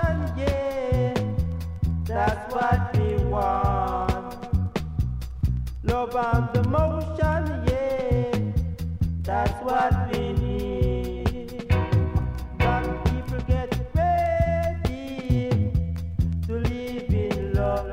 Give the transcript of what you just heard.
revolution, yeah, that's what we want. Love and the motion, yeah, that's what we need. Young people get ready to live in love.